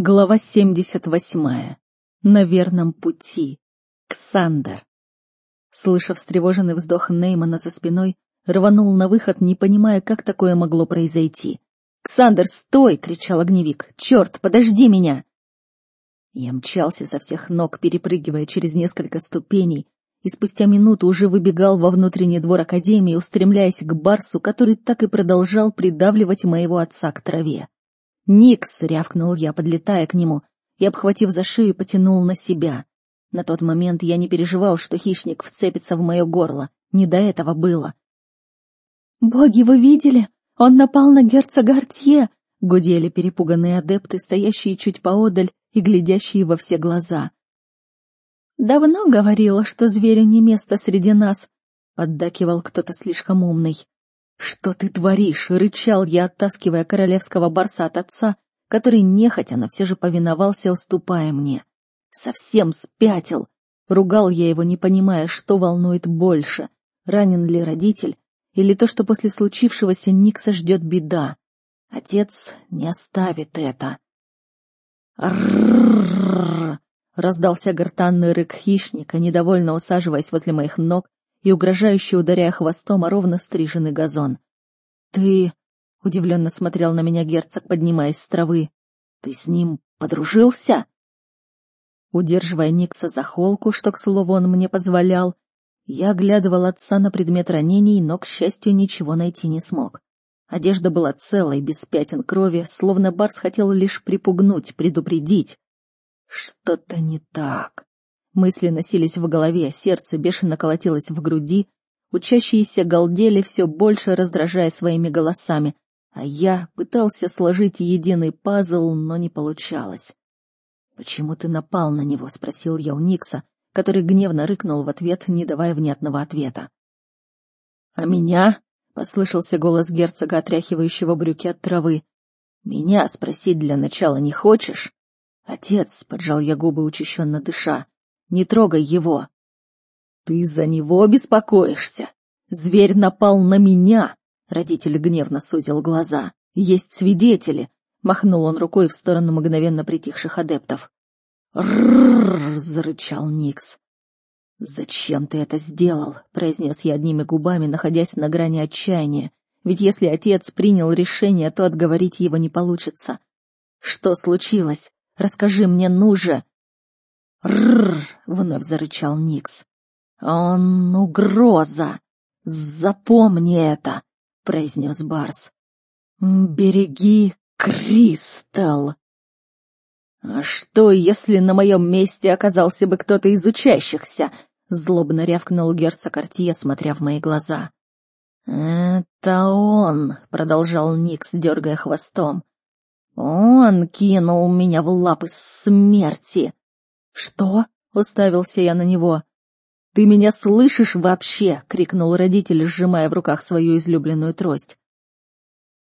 Глава 78. На верном пути. Ксандер. Слыша встревоженный вздох Неймана за спиной, рванул на выход, не понимая, как такое могло произойти. «Ксандер, стой!» — кричал огневик. «Черт, подожди меня!» Я мчался со всех ног, перепрыгивая через несколько ступеней, и спустя минуту уже выбегал во внутренний двор Академии, устремляясь к Барсу, который так и продолжал придавливать моего отца к траве. «Никс!» — рявкнул я, подлетая к нему, и, обхватив за шею, потянул на себя. На тот момент я не переживал, что хищник вцепится в мое горло. Не до этого было. «Боги, вы видели? Он напал на герцога Артье!» — гудели перепуганные адепты, стоящие чуть поодаль и глядящие во все глаза. «Давно говорила, что зверю не место среди нас», — поддакивал кто-то слишком умный. «Что ты творишь?» — рычал я, оттаскивая королевского барса от отца, который нехотя, но все же повиновался, уступая мне. «Совсем спятил!» Ругал я его, не понимая, что волнует больше, ранен ли родитель, или то, что после случившегося Никса ждет беда. Отец не оставит это. Раздался гортанный рык хищника, недовольно усаживаясь возле моих ног и угрожающе ударяя хвостом о ровно стриженный газон. «Ты...» — удивленно смотрел на меня герцог, поднимаясь с травы. «Ты с ним подружился?» Удерживая Никса за холку, что, к слову, он мне позволял, я оглядывал отца на предмет ранений, но, к счастью, ничего найти не смог. Одежда была целой, без пятен крови, словно Барс хотел лишь припугнуть, предупредить. Что-то не так. Мысли носились в голове, сердце бешено колотилось в груди, учащиеся галдели все больше, раздражая своими голосами, а я пытался сложить единый пазл, но не получалось. «Почему ты напал на него?» — спросил я у Никса, который гневно рыкнул в ответ, не давая внятного ответа. «А меня?» — послышался голос герцога, отряхивающего брюки от травы. «Меня спросить для начала не хочешь?» «Отец», — поджал я губы, учащенно дыша, не трогай его. Ты за него беспокоишься. Зверь напал на меня. Родитель гневно сузил глаза. Есть свидетели. Махнул он рукой в сторону мгновенно притихших адептов. «Ррррр!» — зарычал Никс. «Зачем ты это сделал?» — произнес я одними губами, находясь на грани отчаяния. Ведь если отец принял решение, то отговорить его не получится. «Что случилось? Расскажи мне, ну же!» «Рррр!» — вновь зарычал Никс. «Он угроза! Запомни это!» — произнес Барс. «Береги Кристалл!» «А что, если на моем месте оказался бы кто-то из учащихся?» — злобно рявкнул герцог Артье, смотря в мои глаза. «Это он!» — продолжал Никс, дергая хвостом. «Он кинул меня в лапы смерти!» «Что?» — уставился я на него. «Ты меня слышишь вообще?» — крикнул родитель, сжимая в руках свою излюбленную трость.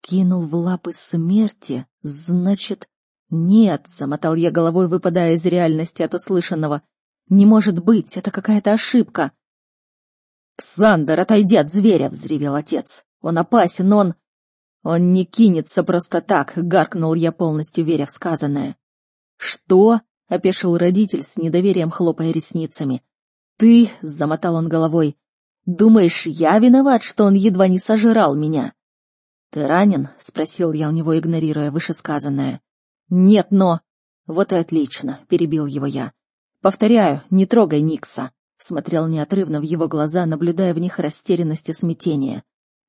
«Кинул в лапы смерти? Значит...» «Нет», — замотал я головой, выпадая из реальности от услышанного. «Не может быть, это какая-то ошибка». «Ксандер, отойди от зверя!» — взревел отец. «Он опасен, он...» «Он не кинется просто так», — гаркнул я, полностью веря в сказанное. «Что?» — опешил родитель с недоверием, хлопая ресницами. «Ты», — замотал он головой, — «думаешь, я виноват, что он едва не сожрал меня?» «Ты ранен?» — спросил я у него, игнорируя вышесказанное. «Нет, но...» «Вот и отлично», — перебил его я. «Повторяю, не трогай Никса», — смотрел неотрывно в его глаза, наблюдая в них растерянность и смятение.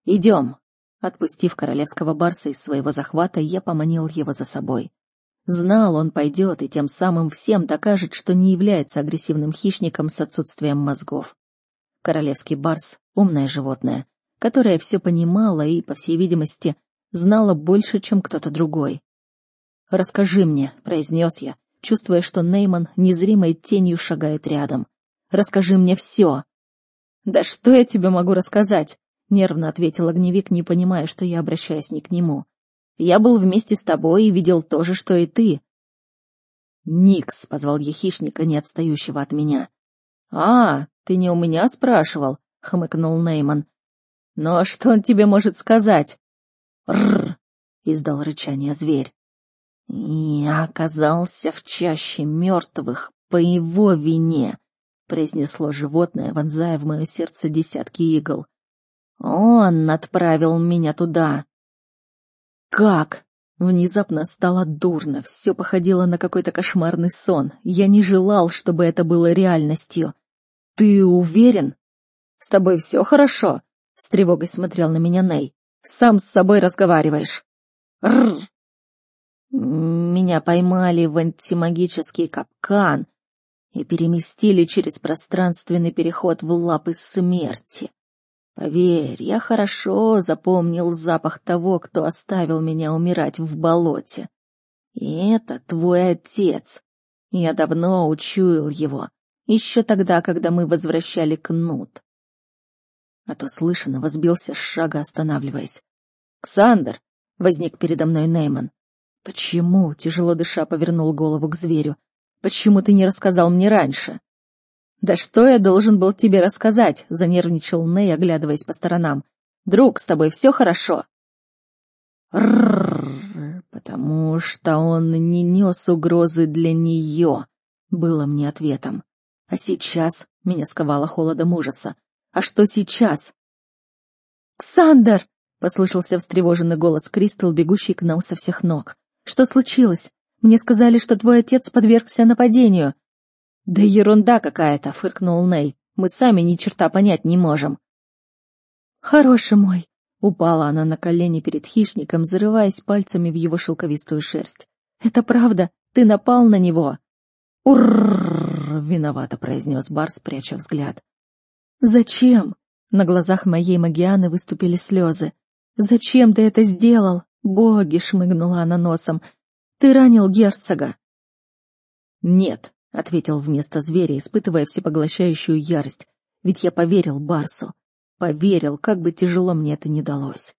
«Идем». Отпустив королевского барса из своего захвата, я поманил его за собой. Знал, он пойдет и тем самым всем докажет, что не является агрессивным хищником с отсутствием мозгов. Королевский барс — умное животное, которое все понимало и, по всей видимости, знало больше, чем кто-то другой. «Расскажи мне», — произнес я, чувствуя, что Нейман незримой тенью шагает рядом. «Расскажи мне все». «Да что я тебе могу рассказать?» — нервно ответил огневик, не понимая, что я обращаюсь не к нему. Я был вместе с тобой и видел то же, что и ты. Никс, — позвал я хищника, не отстающего от меня. А, ты не у меня спрашивал, — хмыкнул Нейман. Но что он тебе может сказать? Рррр, — издал рычание зверь. И оказался в чаще мертвых по его вине, произнесло животное, вонзая в мое сердце десятки игл. Он отправил меня туда. Как? Внезапно стало дурно, все походило на какой-то кошмарный сон. Я не желал, чтобы это было реальностью. Ты уверен? С тобой все хорошо? С тревогой смотрел на меня Ней. Сам с собой разговариваешь. Рр. Меня поймали в антимагический капкан и переместили через пространственный переход в лапы смерти. Поверь, я хорошо запомнил запах того, кто оставил меня умирать в болоте. И это твой отец. Я давно учуял его, еще тогда, когда мы возвращали кнут. От услышанного сбился с шага, останавливаясь. «Ксандр!» — возник передо мной Нейман. «Почему?» — тяжело дыша повернул голову к зверю. «Почему ты не рассказал мне раньше?» «Да что я должен был тебе рассказать?» — занервничал Ней, оглядываясь по сторонам. «Друг, с тобой все хорошо?» «Ррррр, потому что он не нес угрозы для нее», — было мне ответом. «А сейчас?» — меня сковало холодом ужаса. «А что сейчас?» «Ксандер!» — послышался встревоженный голос Кристал, бегущий к нам со всех ног. «Что случилось? Мне сказали, что твой отец подвергся нападению». «Да ерунда какая-то», — фыркнул Ней. «Мы сами ни черта понять не можем». «Хороший мой», — упала она на колени перед хищником, зарываясь пальцами в его шелковистую шерсть. «Это правда? Ты напал на него?» «Уррррр!» — виновато произнес Барс, пряча взгляд. «Зачем?» — на глазах моей Магианы выступили слезы. «Зачем ты это сделал?» — боги, — шмыгнула она носом. «Ты ранил герцога». «Нет», — ответил вместо зверя, испытывая всепоглощающую ярость. «Ведь я поверил Барсу. Поверил, как бы тяжело мне это ни далось».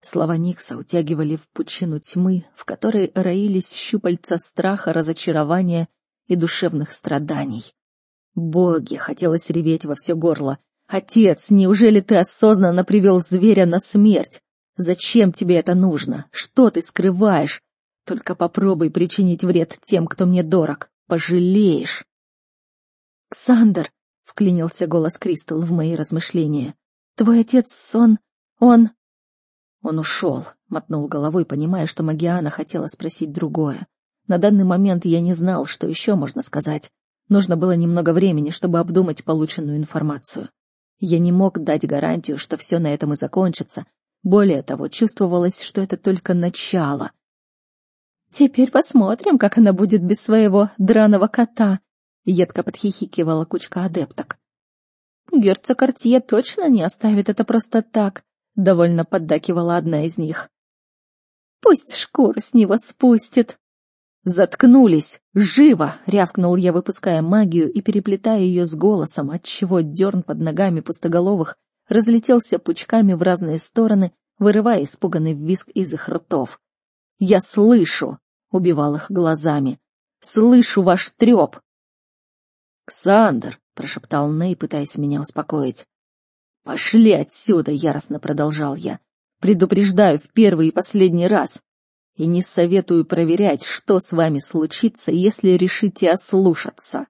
Слова Никса утягивали в пучину тьмы, в которой роились щупальца страха, разочарования и душевных страданий. Боги, хотелось реветь во все горло. «Отец, неужели ты осознанно привел зверя на смерть? Зачем тебе это нужно? Что ты скрываешь? Только попробуй причинить вред тем, кто мне дорог пожалеешь. «Ксандр!» — вклинился голос Кристал в мои размышления. «Твой отец, он... он...» «Он ушел», — мотнул головой, понимая, что Магиана хотела спросить другое. На данный момент я не знал, что еще можно сказать. Нужно было немного времени, чтобы обдумать полученную информацию. Я не мог дать гарантию, что все на этом и закончится. Более того, чувствовалось, что это только начало — «Теперь посмотрим, как она будет без своего драного кота», — едко подхихикивала кучка адепток. «Герцог Артье точно не оставит это просто так», — довольно поддакивала одна из них. «Пусть шкуру с него спустит». «Заткнулись! Живо!» — рявкнул я, выпуская магию и переплетая ее с голосом, отчего дерн под ногами пустоголовых разлетелся пучками в разные стороны, вырывая испуганный визг из их ртов. «Я слышу!» Убивал их глазами. «Слышу ваш треп!» «Ксандр!» — прошептал Ней, пытаясь меня успокоить. «Пошли отсюда!» — яростно продолжал я. «Предупреждаю в первый и последний раз. И не советую проверять, что с вами случится, если решите ослушаться».